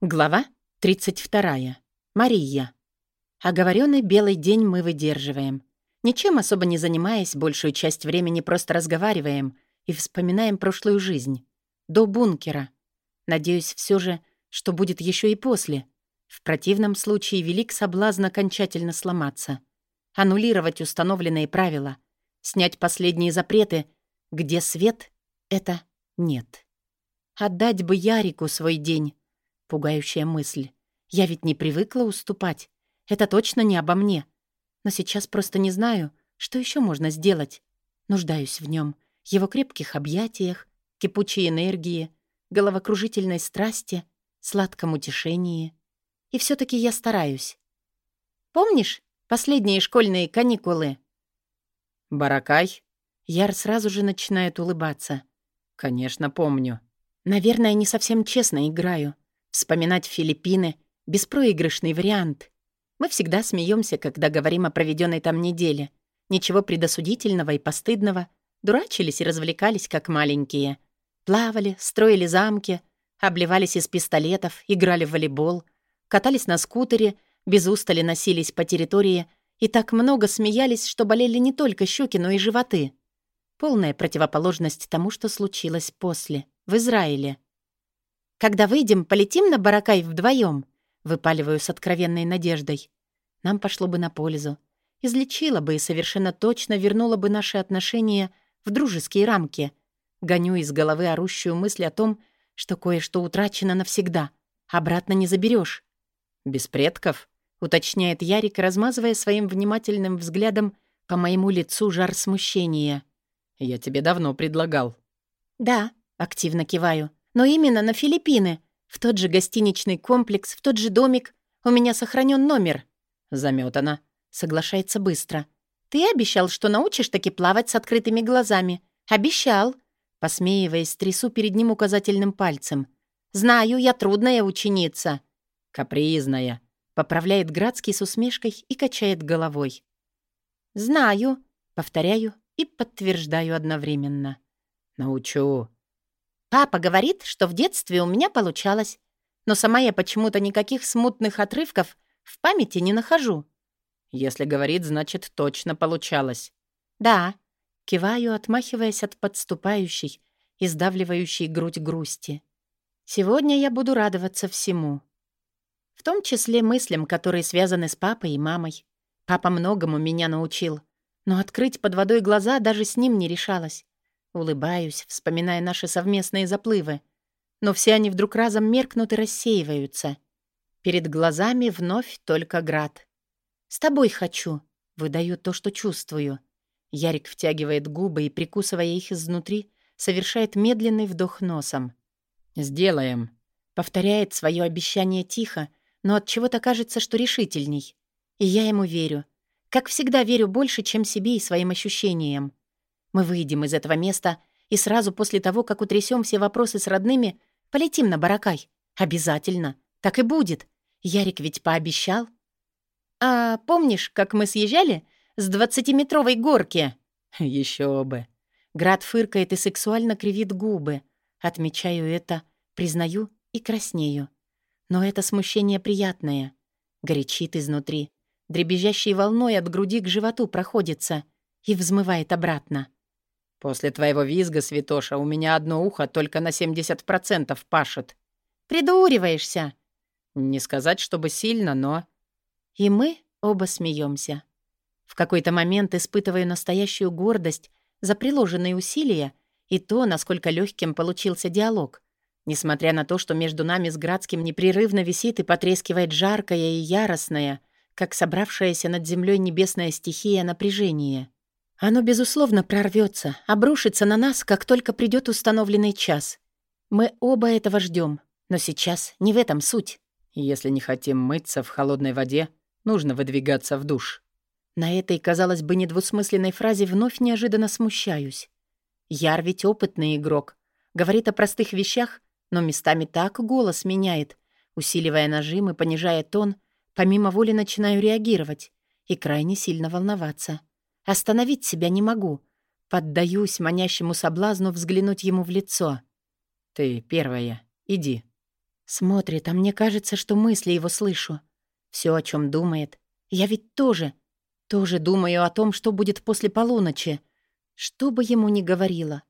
Глава 32. Мария. Оговоренный белый день мы выдерживаем. Ничем особо не занимаясь, большую часть времени просто разговариваем и вспоминаем прошлую жизнь. До бункера. Надеюсь все же, что будет еще и после. В противном случае велик соблазн окончательно сломаться. Аннулировать установленные правила. Снять последние запреты. Где свет — это нет. Отдать бы Ярику свой день Пугающая мысль. Я ведь не привыкла уступать. Это точно не обо мне. Но сейчас просто не знаю, что еще можно сделать. Нуждаюсь в нем, его крепких объятиях, кипучей энергии, головокружительной страсти, сладком утешении. И все таки я стараюсь. Помнишь последние школьные каникулы? Баракай? Яр сразу же начинает улыбаться. Конечно, помню. Наверное, не совсем честно играю. Вспоминать Филиппины — беспроигрышный вариант. Мы всегда смеемся, когда говорим о проведенной там неделе. Ничего предосудительного и постыдного. Дурачились и развлекались, как маленькие. Плавали, строили замки, обливались из пистолетов, играли в волейбол, катались на скутере, без устали носились по территории и так много смеялись, что болели не только щеки, но и животы. Полная противоположность тому, что случилось после, в Израиле. Когда выйдем, полетим на Баракай вдвоем. Выпаливаю с откровенной надеждой. Нам пошло бы на пользу. Излечила бы и совершенно точно вернула бы наши отношения в дружеские рамки. Гоню из головы орущую мысль о том, что кое-что утрачено навсегда. Обратно не заберешь. «Без предков?» — уточняет Ярик, размазывая своим внимательным взглядом по моему лицу жар смущения. «Я тебе давно предлагал». «Да», — активно киваю но именно на Филиппины. В тот же гостиничный комплекс, в тот же домик. У меня сохранен номер». Заметано. Соглашается быстро. «Ты обещал, что научишь таки плавать с открытыми глазами. Обещал». Посмеиваясь, трясу перед ним указательным пальцем. «Знаю, я трудная ученица». «Капризная», — поправляет Градский с усмешкой и качает головой. «Знаю», — повторяю и подтверждаю одновременно. «Научу», Папа говорит, что в детстве у меня получалось, но сама я почему-то никаких смутных отрывков в памяти не нахожу. Если говорит, значит, точно получалось. Да, киваю, отмахиваясь от подступающей и сдавливающей грудь грусти. Сегодня я буду радоваться всему. В том числе мыслям, которые связаны с папой и мамой. Папа многому меня научил, но открыть под водой глаза даже с ним не решалась. Улыбаюсь, вспоминая наши совместные заплывы. Но все они вдруг разом меркнут и рассеиваются. Перед глазами вновь только град. «С тобой хочу», — выдаю то, что чувствую. Ярик втягивает губы и, прикусывая их изнутри, совершает медленный вдох носом. «Сделаем», — повторяет свое обещание тихо, но от чего то кажется, что решительней. И я ему верю. Как всегда верю больше, чем себе и своим ощущениям. Мы выйдем из этого места и сразу после того, как утрясем все вопросы с родными, полетим на Баракай. Обязательно. Так и будет. Ярик ведь пообещал. А помнишь, как мы съезжали с двадцатиметровой горки? Еще бы. Град фыркает и сексуально кривит губы. Отмечаю это, признаю и краснею. Но это смущение приятное. Горячит изнутри. Дребезжащей волной от груди к животу проходится и взмывает обратно. «После твоего визга, святоша, у меня одно ухо только на 70% пашет». «Придуриваешься!» «Не сказать, чтобы сильно, но...» И мы оба смеемся. В какой-то момент испытываю настоящую гордость за приложенные усилия и то, насколько легким получился диалог. Несмотря на то, что между нами с Градским непрерывно висит и потрескивает жаркое и яростное, как собравшаяся над землей небесная стихия напряжение. Оно, безусловно, прорвется, обрушится на нас, как только придет установленный час. Мы оба этого ждем, но сейчас не в этом суть. Если не хотим мыться в холодной воде, нужно выдвигаться в душ. На этой, казалось бы, недвусмысленной фразе вновь неожиданно смущаюсь. Яр ведь опытный игрок. Говорит о простых вещах, но местами так голос меняет. Усиливая нажим и понижая тон, помимо воли начинаю реагировать и крайне сильно волноваться. Остановить себя не могу. Поддаюсь манящему соблазну взглянуть ему в лицо. «Ты первая. Иди». Смотрит, а мне кажется, что мысли его слышу. Все, о чем думает. Я ведь тоже, тоже думаю о том, что будет после полуночи. Что бы ему ни говорила.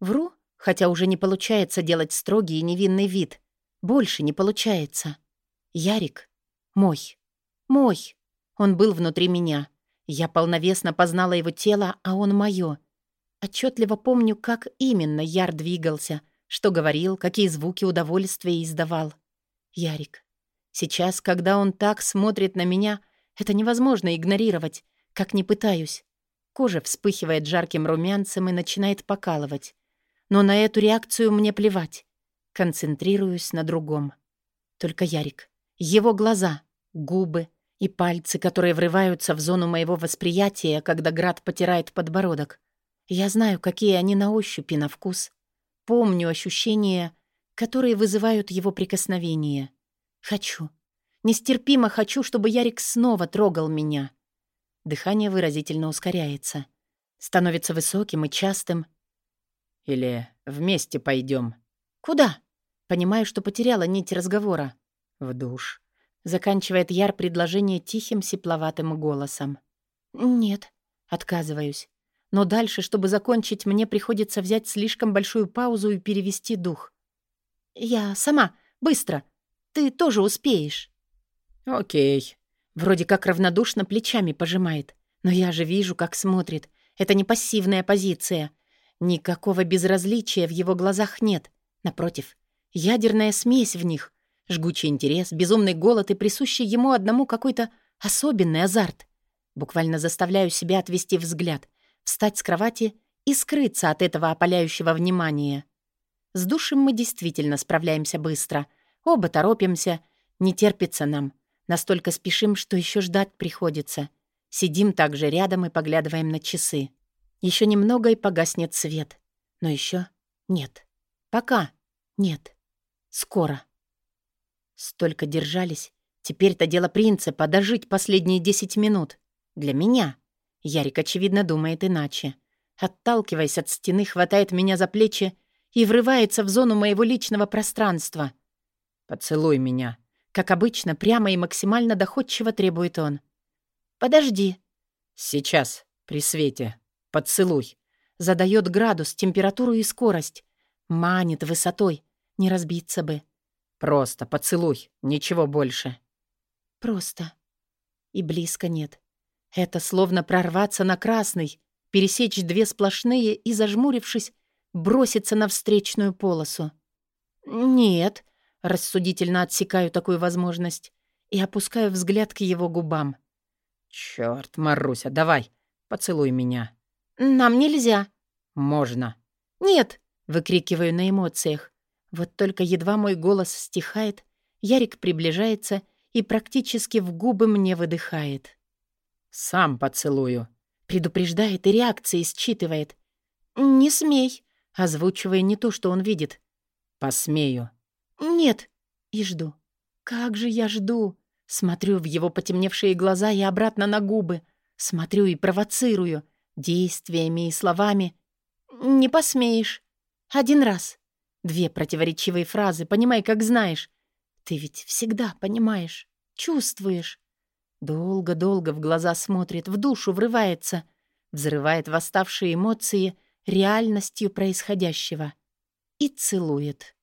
Вру, хотя уже не получается делать строгий и невинный вид. Больше не получается. Ярик мой. Мой. Он был внутри меня. Я полновесно познала его тело, а он моё. Отчетливо помню, как именно Яр двигался, что говорил, какие звуки удовольствия издавал. Ярик. Сейчас, когда он так смотрит на меня, это невозможно игнорировать, как не пытаюсь. Кожа вспыхивает жарким румянцем и начинает покалывать. Но на эту реакцию мне плевать. Концентрируюсь на другом. Только Ярик. Его глаза, губы и пальцы, которые врываются в зону моего восприятия, когда град потирает подбородок. Я знаю, какие они на ощупь и на вкус. Помню ощущения, которые вызывают его прикосновение. Хочу. Нестерпимо хочу, чтобы Ярик снова трогал меня. Дыхание выразительно ускоряется. Становится высоким и частым. Или вместе пойдем. Куда? Понимаю, что потеряла нить разговора. В душ. Заканчивает Яр предложение тихим, сипловатым голосом. «Нет», — отказываюсь. Но дальше, чтобы закончить, мне приходится взять слишком большую паузу и перевести дух. «Я сама, быстро. Ты тоже успеешь». «Окей». Вроде как равнодушно плечами пожимает. Но я же вижу, как смотрит. Это не пассивная позиция. Никакого безразличия в его глазах нет. Напротив, ядерная смесь в них — Жгучий интерес, безумный голод и присущий ему одному какой-то особенный азарт. Буквально заставляю себя отвести взгляд, встать с кровати и скрыться от этого опаляющего внимания. С душем мы действительно справляемся быстро. Оба торопимся, не терпится нам. Настолько спешим, что еще ждать приходится. Сидим также рядом и поглядываем на часы. Еще немного и погаснет свет. Но еще нет. Пока нет. Скоро. Столько держались. Теперь-то дело принципа — дожить последние десять минут. Для меня. Ярик, очевидно, думает иначе. Отталкиваясь от стены, хватает меня за плечи и врывается в зону моего личного пространства. «Поцелуй меня». Как обычно, прямо и максимально доходчиво требует он. «Подожди». «Сейчас, при свете. Поцелуй». Задает градус, температуру и скорость. Манит высотой. Не разбиться бы. Просто поцелуй, ничего больше. Просто. И близко нет. Это словно прорваться на красный, пересечь две сплошные и, зажмурившись, броситься на встречную полосу. «Нет», — рассудительно отсекаю такую возможность и опускаю взгляд к его губам. «Чёрт, Маруся, давай, поцелуй меня». «Нам нельзя». «Можно». «Нет», — выкрикиваю на эмоциях. Вот только едва мой голос стихает, Ярик приближается и практически в губы мне выдыхает. «Сам поцелую», — предупреждает и реакции считывает. «Не смей», — озвучивая не то, что он видит. «Посмею». «Нет». И жду. Как же я жду. Смотрю в его потемневшие глаза и обратно на губы. Смотрю и провоцирую. Действиями и словами. «Не посмеешь. Один раз. Две противоречивые фразы, понимай, как знаешь. Ты ведь всегда понимаешь, чувствуешь. Долго-долго в глаза смотрит, в душу врывается, взрывает восставшие эмоции реальностью происходящего и целует.